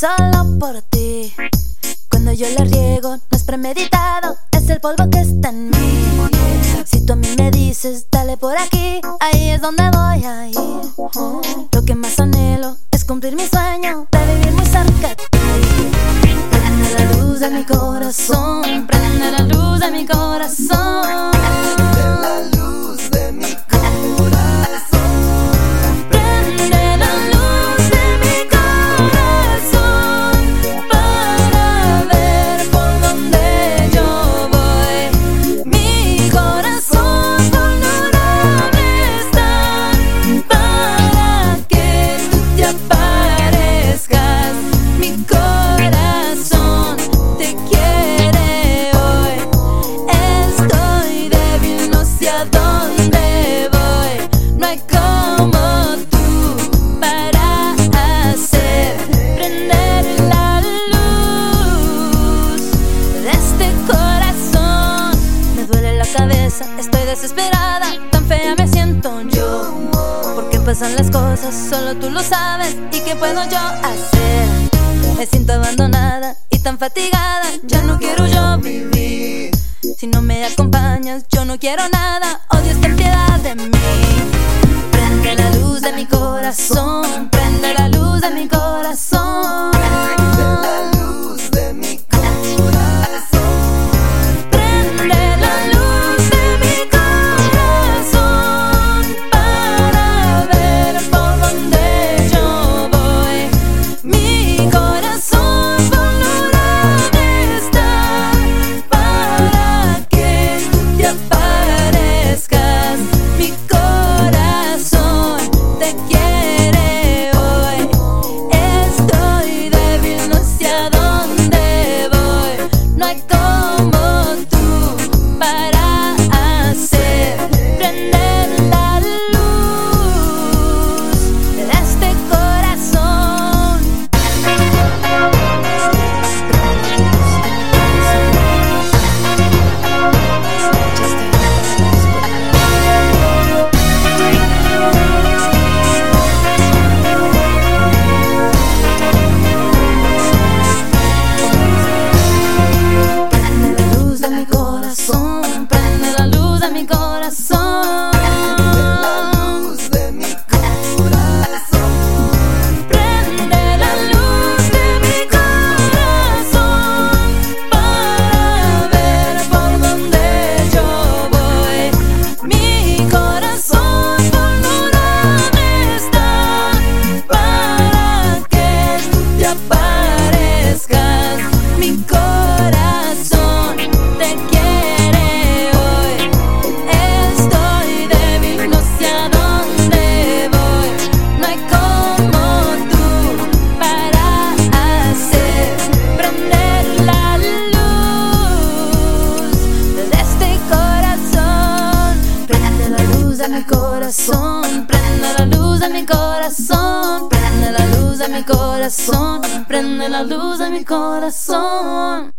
solo por ti. Cuando yo la riego, no es premeditado, es el polvo que está en mí. Si tú a mí me dices, dale por aquí, ahí es donde voy a ir. Lo que más anhelo es cumplir mi sueño de vivir muy cerca de ti. Prende la luz de mi corazón, prende la luz de mi corazón. Estoy desesperada, tan fea me siento yo. ¿Por qué pasan las cosas? Solo tú lo sabes. ¿Y qué puedo yo hacer? Me siento abandonada y tan fatigada, ya no quiero yo vivir. Si no me acompañas, yo no quiero nada. Oh Dios, ten piedad de mí. Prende la luz de mi corazón, prende la luz de mi corazón. song. Mi corazón, prende la luz de mi corazón, prende la luz de mi corazón, prende la luz de mi corazón.